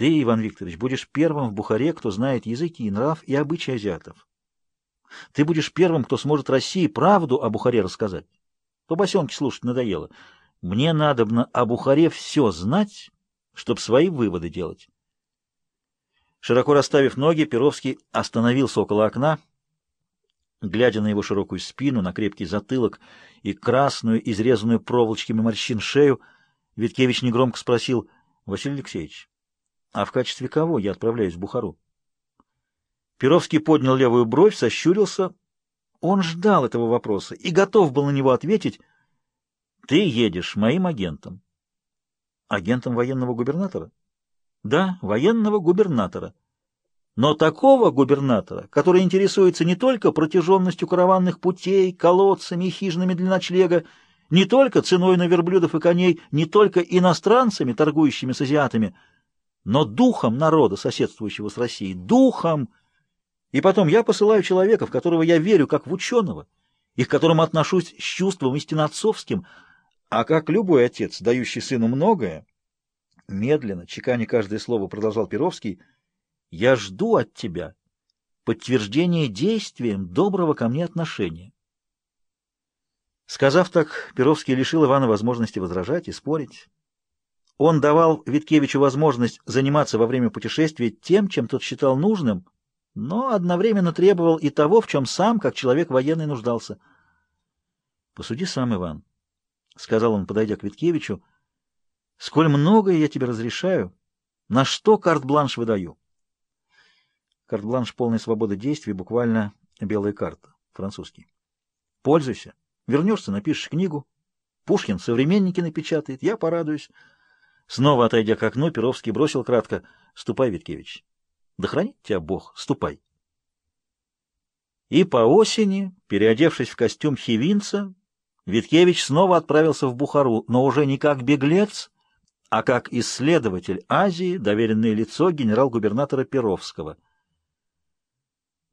Ты, Иван Викторович, будешь первым в Бухаре, кто знает языки и нрав и обычаи азиатов. Ты будешь первым, кто сможет России правду о Бухаре рассказать. То босенки слушать надоело. Мне надо бы о Бухаре все знать, чтобы свои выводы делать. Широко расставив ноги, Перовский остановился около окна, глядя на его широкую спину, на крепкий затылок и красную, изрезанную проволочками морщин шею, Виткевич негромко спросил, «Василий Алексеевич, а в качестве кого я отправляюсь в Бухару. Перовский поднял левую бровь, сощурился. Он ждал этого вопроса и готов был на него ответить. «Ты едешь моим агентом». «Агентом военного губернатора?» «Да, военного губернатора. Но такого губернатора, который интересуется не только протяженностью караванных путей, колодцами и хижинами для ночлега, не только ценой на верблюдов и коней, не только иностранцами, торгующими с азиатами — но духом народа, соседствующего с Россией, духом. И потом я посылаю человека, в которого я верю, как в ученого, и к которому отношусь с чувством истинно отцовским, а как любой отец, дающий сыну многое, медленно, чеканя каждое слово, продолжал Перовский, я жду от тебя подтверждение действием доброго ко мне отношения. Сказав так, Перовский лишил Ивана возможности возражать и спорить. Он давал Виткевичу возможность заниматься во время путешествия тем, чем тот считал нужным, но одновременно требовал и того, в чем сам, как человек военный, нуждался. «Посуди сам, Иван», — сказал он, подойдя к Виткевичу, — «сколь многое я тебе разрешаю, на что карт-бланш выдаю?» Карт-бланш полной свободы действий, буквально белая карта, французский. «Пользуйся. Вернешься, напишешь книгу. Пушкин современники напечатает. Я порадуюсь». Снова отойдя к окну, Перовский бросил кратко «Ступай, Виткевич». «Да хранит тебя Бог, ступай». И по осени, переодевшись в костюм хивинца, Виткевич снова отправился в Бухару, но уже не как беглец, а как исследователь Азии, доверенное лицо генерал-губернатора Перовского.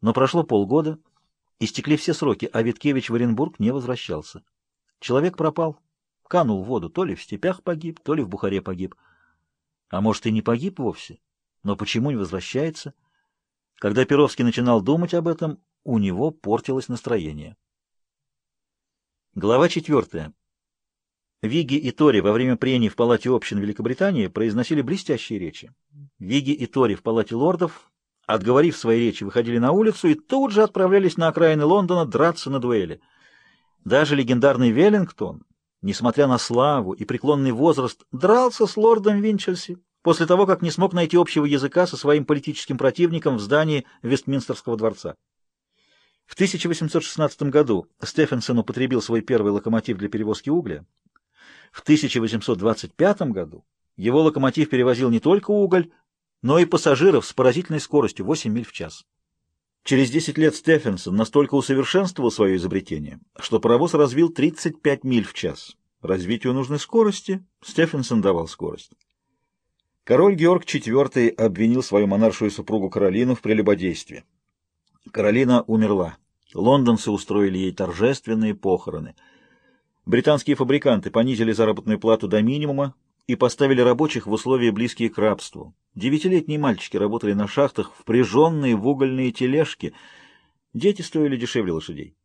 Но прошло полгода, истекли все сроки, а Виткевич в Оренбург не возвращался. Человек пропал канул в воду, то ли в степях погиб, то ли в Бухаре погиб. А может, и не погиб вовсе, но почему не возвращается? Когда Перовский начинал думать об этом, у него портилось настроение. Глава четвертая. Виги и Тори во время прений в Палате общин Великобритании произносили блестящие речи. Виги и Тори в Палате лордов, отговорив свои речи, выходили на улицу и тут же отправлялись на окраины Лондона драться на дуэли. Даже легендарный Веллингтон, несмотря на славу и преклонный возраст, дрался с лордом Винчерси после того, как не смог найти общего языка со своим политическим противником в здании Вестминстерского дворца. В 1816 году Стефенсон употребил свой первый локомотив для перевозки угля. В 1825 году его локомотив перевозил не только уголь, но и пассажиров с поразительной скоростью 8 миль в час. Через 10 лет Стефенсон настолько усовершенствовал свое изобретение, что паровоз развил 35 миль в час. Развитию нужной скорости, Стефенсон давал скорость. Король Георг IV обвинил свою монаршую супругу Каролину в прелюбодействе. Каролина умерла. Лондонцы устроили ей торжественные похороны. Британские фабриканты понизили заработную плату до минимума, и поставили рабочих в условия близкие к рабству. Девятилетние мальчики работали на шахтах, впряженные в угольные тележки. Дети стоили дешевле лошадей.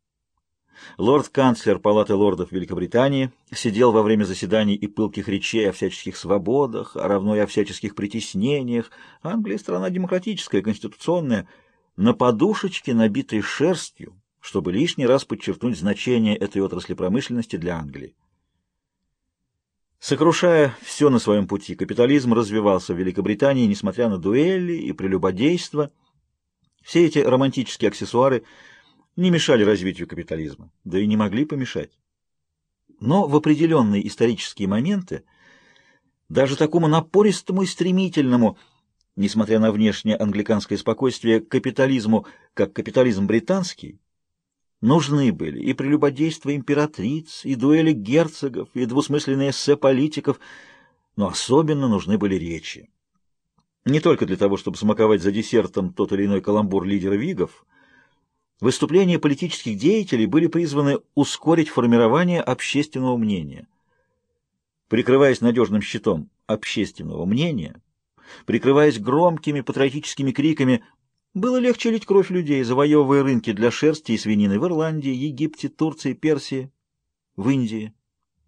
Лорд-канцлер Палаты лордов Великобритании сидел во время заседаний и пылких речей о всяческих свободах, а равно и о всяческих притеснениях. Англия — страна демократическая, конституционная, на подушечке, набитой шерстью, чтобы лишний раз подчеркнуть значение этой отрасли промышленности для Англии. Сокрушая все на своем пути, капитализм развивался в Великобритании, несмотря на дуэли и прелюбодейство. Все эти романтические аксессуары не мешали развитию капитализма, да и не могли помешать. Но в определенные исторические моменты, даже такому напористому и стремительному, несмотря на внешнее англиканское спокойствие, капитализму, как капитализм британский, Нужны были и прелюбодейство императриц, и дуэли герцогов, и двусмысленные эссе политиков, но особенно нужны были речи. Не только для того, чтобы смаковать за десертом тот или иной каламбур лидера Вигов, выступления политических деятелей были призваны ускорить формирование общественного мнения. Прикрываясь надежным щитом общественного мнения, прикрываясь громкими патриотическими криками было легче лить кровь людей, завоевывая рынки для шерсти и свинины в Ирландии, Египте, Турции, Персии, в Индии.